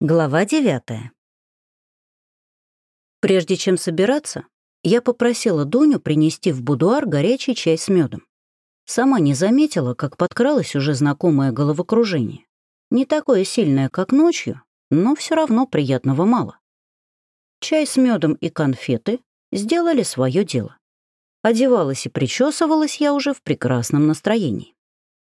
Глава девятая. Прежде чем собираться, я попросила Дуню принести в будуар горячий чай с медом. Сама не заметила, как подкралось уже знакомое головокружение. Не такое сильное, как ночью, но все равно приятного мало. Чай с медом и конфеты сделали свое дело. Одевалась и причесывалась я уже в прекрасном настроении.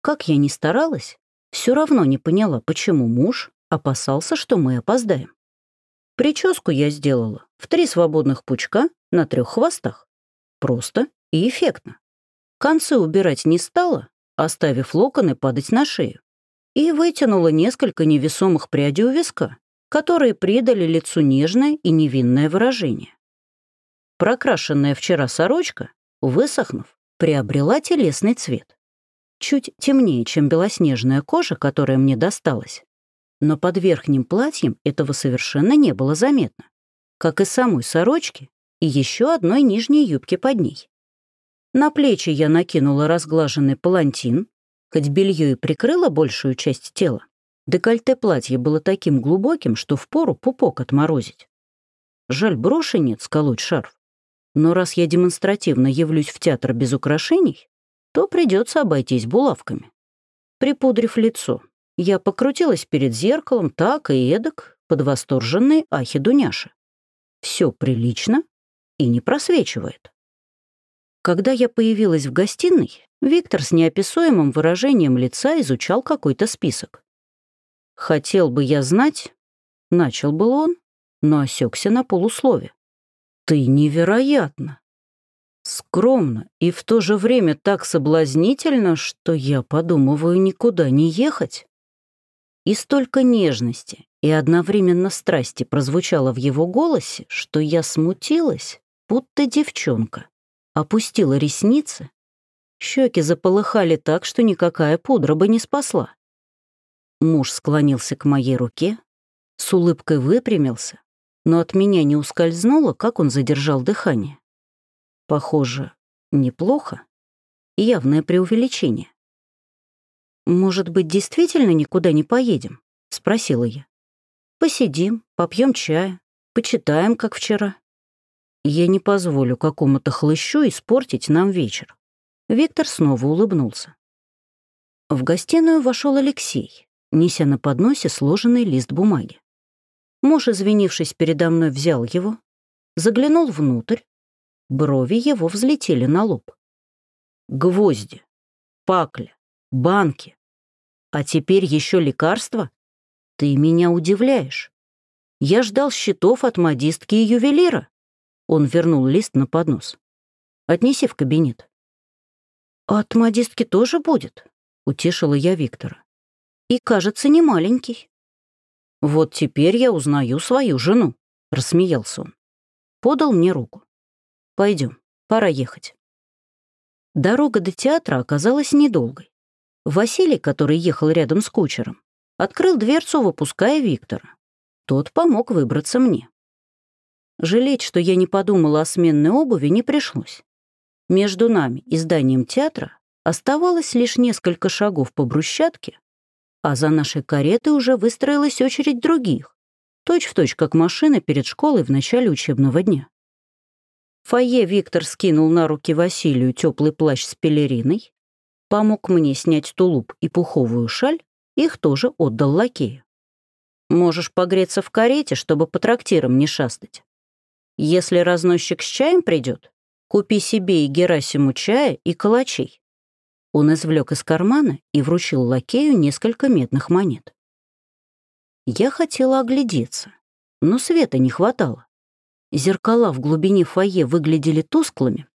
Как я ни старалась, все равно не поняла, почему муж Опасался, что мы опоздаем. Прическу я сделала в три свободных пучка на трех хвостах. Просто и эффектно. Концы убирать не стала, оставив локоны падать на шею. И вытянула несколько невесомых прядей у виска, которые придали лицу нежное и невинное выражение. Прокрашенная вчера сорочка, высохнув, приобрела телесный цвет. Чуть темнее, чем белоснежная кожа, которая мне досталась, но под верхним платьем этого совершенно не было заметно, как и самой сорочки и еще одной нижней юбки под ней. На плечи я накинула разглаженный палантин, хоть белье и прикрыло большую часть тела. Декольте платья было таким глубоким, что впору пупок отморозить. Жаль, броши нет сколоть шарф. Но раз я демонстративно явлюсь в театр без украшений, то придется обойтись булавками. Припудрив лицо, я покрутилась перед зеркалом так и эдак, под восторженные ахи Дуняши. Все прилично и не просвечивает. Когда я появилась в гостиной, Виктор с неописуемым выражением лица изучал какой-то список. «Хотел бы я знать...» — начал был он, но осекся на полуслове. «Ты невероятно!» Скромно и в то же время так соблазнительно, что я подумываю никуда не ехать. И столько нежности и одновременно страсти прозвучало в его голосе, что я смутилась, будто девчонка. Опустила ресницы. Щеки заполыхали так, что никакая пудра бы не спасла. Муж склонился к моей руке, с улыбкой выпрямился, но от меня не ускользнуло, как он задержал дыхание. Похоже, неплохо. Явное преувеличение. «Может быть, действительно никуда не поедем?» — спросила я. «Посидим, попьем чая, почитаем, как вчера». «Я не позволю какому-то хлыщу испортить нам вечер». Виктор снова улыбнулся. В гостиную вошел Алексей, неся на подносе сложенный лист бумаги. Муж, извинившись передо мной, взял его, заглянул внутрь, брови его взлетели на лоб. Гвозди, пакля, банки. А теперь еще лекарства? Ты меня удивляешь. Я ждал счетов от модистки и ювелира. Он вернул лист на поднос. Отнеси в кабинет. От модистки тоже будет, утешила я Виктора. И, кажется, не маленький. Вот теперь я узнаю свою жену, рассмеялся он. Подал мне руку. Пойдем, пора ехать. Дорога до театра оказалась недолгой. Василий, который ехал рядом с кучером, открыл дверцу, выпуская Виктора. Тот помог выбраться мне. Жалеть, что я не подумала о сменной обуви, не пришлось. Между нами и зданием театра оставалось лишь несколько шагов по брусчатке, а за нашей каретой уже выстроилась очередь других, точь-в-точь, точь, как машина перед школой в начале учебного дня. В фойе Виктор скинул на руки Василию теплый плащ с пелериной, помог мне снять тулуп и пуховую шаль, их тоже отдал лакею. Можешь погреться в карете, чтобы по трактирам не шастать. Если разносчик с чаем придет, купи себе и Герасиму чая и калачей. Он извлек из кармана и вручил лакею несколько медных монет. Я хотела оглядеться, но света не хватало. Зеркала в глубине фойе выглядели тусклыми,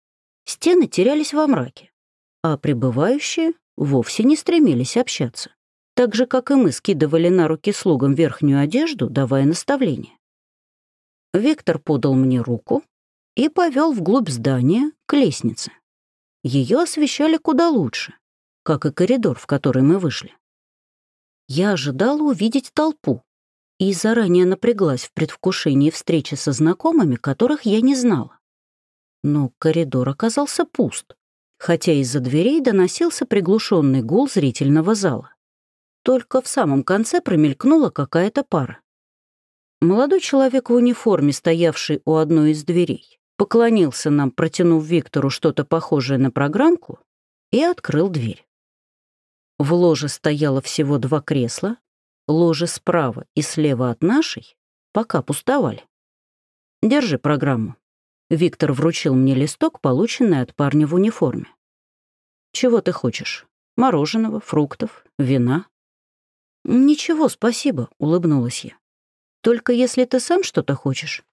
стены терялись во мраке а прибывающие вовсе не стремились общаться. Так же, как и мы скидывали на руки слугам верхнюю одежду, давая наставления. Виктор подал мне руку и повел вглубь здания к лестнице. Ее освещали куда лучше, как и коридор, в который мы вышли. Я ожидала увидеть толпу и заранее напряглась в предвкушении встречи со знакомыми, которых я не знала. Но коридор оказался пуст хотя из-за дверей доносился приглушенный гул зрительного зала. Только в самом конце промелькнула какая-то пара. Молодой человек в униформе, стоявший у одной из дверей, поклонился нам, протянув Виктору что-то похожее на программку, и открыл дверь. В ложе стояло всего два кресла, ложе справа и слева от нашей пока пустовали. «Держи программу». Виктор вручил мне листок, полученный от парня в униформе. «Чего ты хочешь? Мороженого, фруктов, вина?» «Ничего, спасибо», — улыбнулась я. «Только если ты сам что-то хочешь».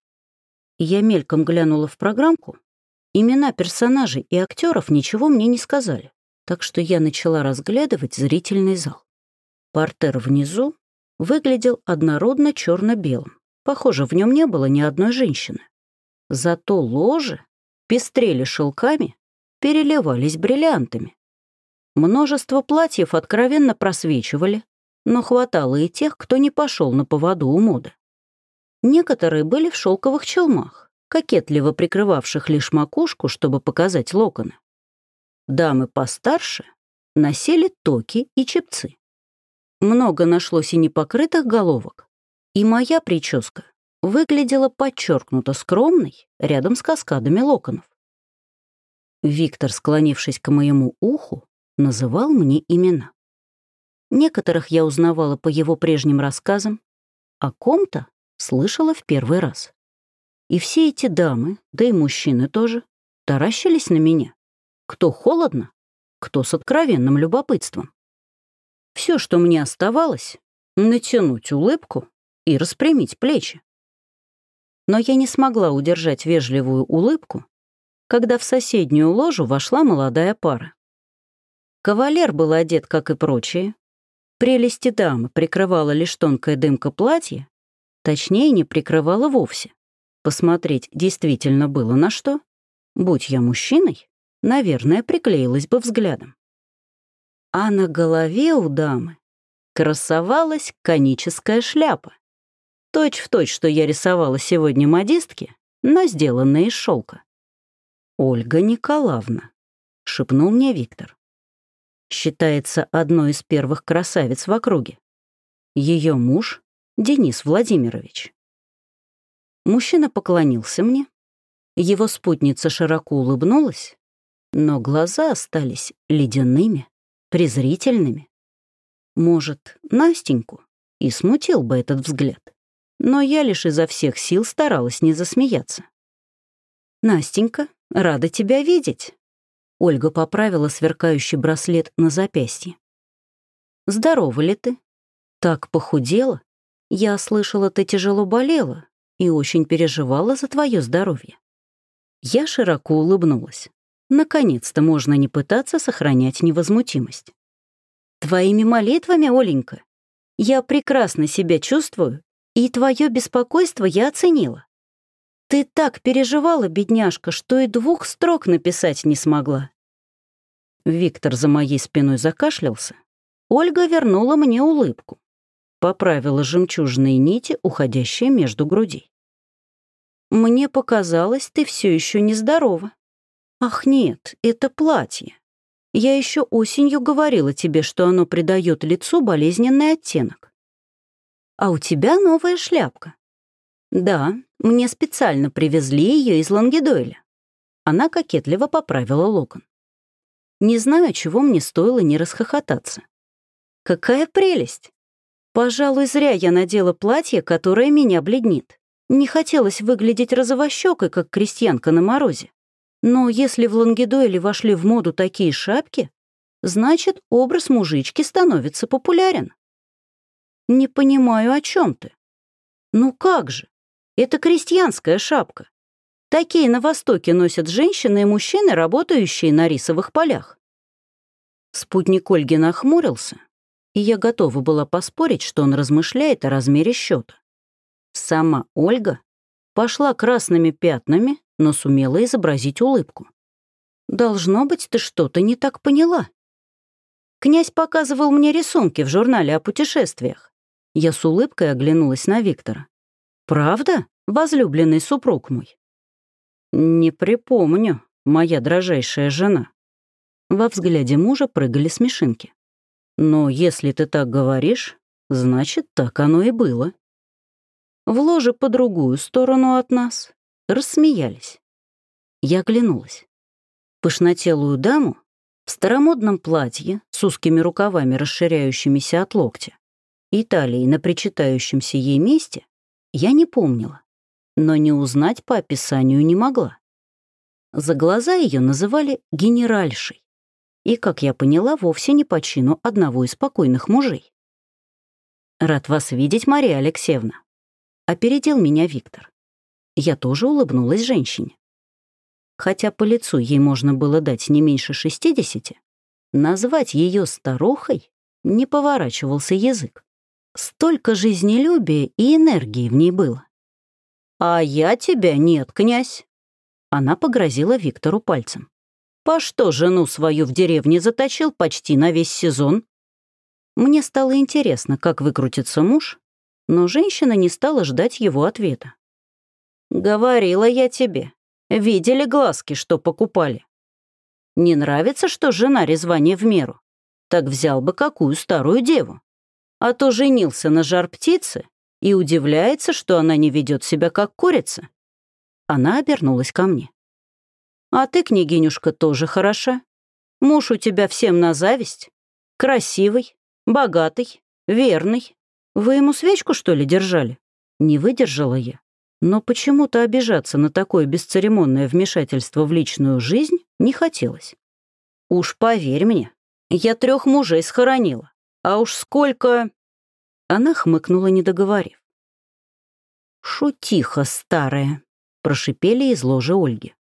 Я мельком глянула в программку. Имена персонажей и актеров ничего мне не сказали, так что я начала разглядывать зрительный зал. Портер внизу выглядел однородно черно белым Похоже, в нем не было ни одной женщины. Зато ложи пестрели шелками, переливались бриллиантами. Множество платьев откровенно просвечивали, но хватало и тех, кто не пошел на поводу у моды. Некоторые были в шелковых челмах, кокетливо прикрывавших лишь макушку, чтобы показать локоны. Дамы постарше носили токи и чепцы. Много нашлось и непокрытых головок, и моя прическа выглядела подчеркнуто скромной рядом с каскадами локонов. Виктор, склонившись к моему уху, называл мне имена. Некоторых я узнавала по его прежним рассказам, а ком-то слышала в первый раз. И все эти дамы, да и мужчины тоже, таращились на меня. Кто холодно, кто с откровенным любопытством. Все, что мне оставалось, натянуть улыбку и распрямить плечи. Но я не смогла удержать вежливую улыбку, когда в соседнюю ложу вошла молодая пара. Кавалер был одет, как и прочие. Прелести дамы прикрывала лишь тонкая дымка платья, точнее, не прикрывала вовсе. Посмотреть действительно было на что. Будь я мужчиной, наверное, приклеилась бы взглядом. А на голове у дамы красовалась коническая шляпа. Точь в точь, что я рисовала сегодня модистки, но сделанная из шелка. «Ольга Николаевна», — шепнул мне Виктор. Считается одной из первых красавиц в округе. Ее муж — Денис Владимирович. Мужчина поклонился мне. Его спутница широко улыбнулась, но глаза остались ледяными, презрительными. Может, Настеньку и смутил бы этот взгляд но я лишь изо всех сил старалась не засмеяться. «Настенька, рада тебя видеть!» Ольга поправила сверкающий браслет на запястье. «Здорова ли ты? Так похудела? Я слышала, ты тяжело болела и очень переживала за твое здоровье». Я широко улыбнулась. Наконец-то можно не пытаться сохранять невозмутимость. «Твоими молитвами, Оленька, я прекрасно себя чувствую и твое беспокойство я оценила. Ты так переживала, бедняжка, что и двух строк написать не смогла. Виктор за моей спиной закашлялся. Ольга вернула мне улыбку. Поправила жемчужные нити, уходящие между грудей. Мне показалось, ты все еще нездорова. Ах нет, это платье. Я еще осенью говорила тебе, что оно придает лицу болезненный оттенок а у тебя новая шляпка». «Да, мне специально привезли ее из Лангедойля». Она кокетливо поправила локон. Не знаю, чего мне стоило не расхохотаться. «Какая прелесть! Пожалуй, зря я надела платье, которое меня бледнит. Не хотелось выглядеть розовощекой, как крестьянка на морозе. Но если в Лангедойле вошли в моду такие шапки, значит, образ мужички становится популярен. «Не понимаю, о чем ты?» «Ну как же? Это крестьянская шапка. Такие на Востоке носят женщины и мужчины, работающие на рисовых полях». Спутник Ольги нахмурился, и я готова была поспорить, что он размышляет о размере счета. Сама Ольга пошла красными пятнами, но сумела изобразить улыбку. «Должно быть, ты что-то не так поняла. Князь показывал мне рисунки в журнале о путешествиях. Я с улыбкой оглянулась на Виктора. «Правда, возлюбленный супруг мой?» «Не припомню, моя дрожайшая жена». Во взгляде мужа прыгали смешинки. «Но если ты так говоришь, значит, так оно и было». в ложе по другую сторону от нас, рассмеялись. Я оглянулась. Пышнотелую даму в старомодном платье с узкими рукавами, расширяющимися от локтя, и талией на причитающемся ей месте я не помнила, но не узнать по описанию не могла. За глаза ее называли генеральшей, и, как я поняла, вовсе не по чину одного из спокойных мужей. «Рад вас видеть, Мария Алексеевна», — опередил меня Виктор. Я тоже улыбнулась женщине. Хотя по лицу ей можно было дать не меньше шестидесяти, назвать ее старухой не поворачивался язык. Столько жизнелюбия и энергии в ней было. «А я тебя нет, князь!» Она погрозила Виктору пальцем. «По что жену свою в деревне заточил почти на весь сезон?» Мне стало интересно, как выкрутится муж, но женщина не стала ждать его ответа. «Говорила я тебе. Видели глазки, что покупали. Не нравится, что жена резва не в меру? Так взял бы какую старую деву. А то женился на жар птицы и удивляется, что она не ведет себя как курица. Она обернулась ко мне. «А ты, княгинюшка, тоже хороша. Муж у тебя всем на зависть. Красивый, богатый, верный. Вы ему свечку, что ли, держали?» Не выдержала я. Но почему-то обижаться на такое бесцеремонное вмешательство в личную жизнь не хотелось. «Уж поверь мне, я трех мужей схоронила. А уж сколько...» Она хмыкнула, не договорив. «Шутиха старая», — прошипели из ложи Ольги.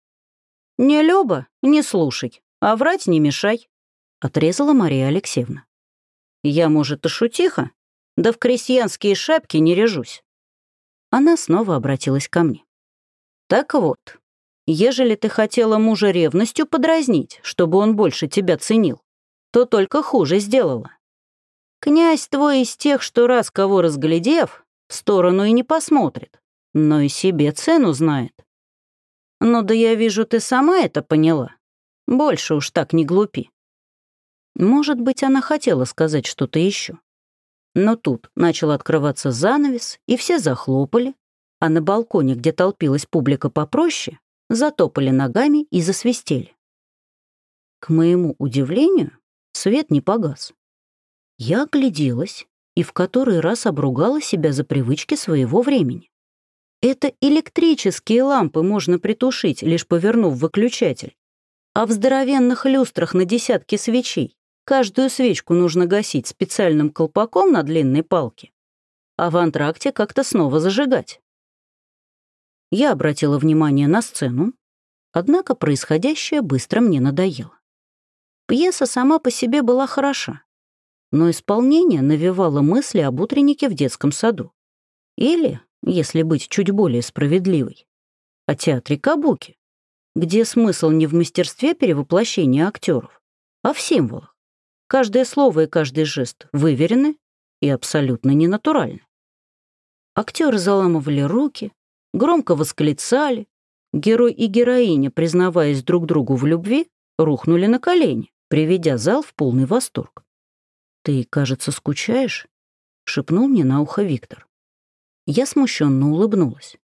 «Не Лёба, не слушай, а врать не мешай», — отрезала Мария Алексеевна. «Я, может, и шутиха, да в крестьянские шапки не режусь». Она снова обратилась ко мне. «Так вот, ежели ты хотела мужа ревностью подразнить, чтобы он больше тебя ценил, то только хуже сделала. Князь твой из тех, что раз кого разглядев, в сторону и не посмотрит, но и себе цену знает. Ну да я вижу, ты сама это поняла. Больше уж так не глупи. Может быть, она хотела сказать что-то еще. Но тут начал открываться занавес, и все захлопали, а на балконе, где толпилась публика попроще, затопали ногами и засвистели. К моему удивлению, свет не погас. Я огляделась и в который раз обругала себя за привычки своего времени. Это электрические лампы можно притушить, лишь повернув выключатель. А в здоровенных люстрах на десятки свечей каждую свечку нужно гасить специальным колпаком на длинной палке, а в антракте как-то снова зажигать. Я обратила внимание на сцену, однако происходящее быстро мне надоело. Пьеса сама по себе была хороша, но исполнение навевало мысли об утреннике в детском саду. Или, если быть чуть более справедливой, о театре Кабуки, где смысл не в мастерстве перевоплощения актеров, а в символах. Каждое слово и каждый жест выверены и абсолютно ненатуральны. Актеры заламывали руки, громко восклицали, герой и героиня, признаваясь друг другу в любви, рухнули на колени, приведя зал в полный восторг. «Ты, кажется, скучаешь?» — шепнул мне на ухо Виктор. Я смущенно улыбнулась.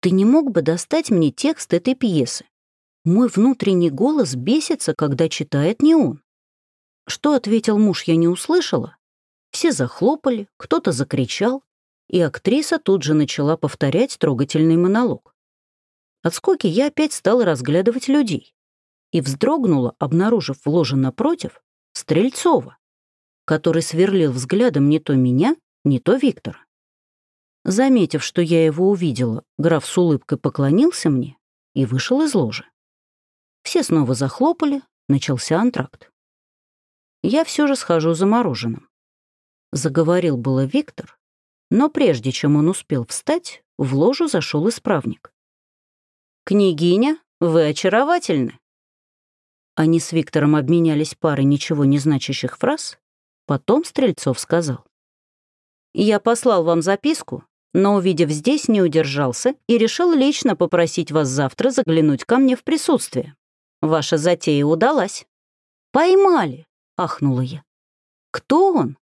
«Ты не мог бы достать мне текст этой пьесы? Мой внутренний голос бесится, когда читает не он». Что ответил муж, я не услышала. Все захлопали, кто-то закричал, и актриса тут же начала повторять трогательный монолог. От скуки я опять стала разглядывать людей и вздрогнула, обнаружив в ложе напротив Стрельцова который сверлил взглядом не то меня, не то Виктора. Заметив, что я его увидела, граф с улыбкой поклонился мне и вышел из ложи. Все снова захлопали, начался антракт. Я все же схожу за мороженым. Заговорил было Виктор, но прежде чем он успел встать, в ложу зашел исправник. «Княгиня, вы очаровательны!» Они с Виктором обменялись парой ничего не значащих фраз, Потом Стрельцов сказал. «Я послал вам записку, но, увидев здесь, не удержался и решил лично попросить вас завтра заглянуть ко мне в присутствие. Ваша затея удалась». «Поймали!» — ахнула я. «Кто он?»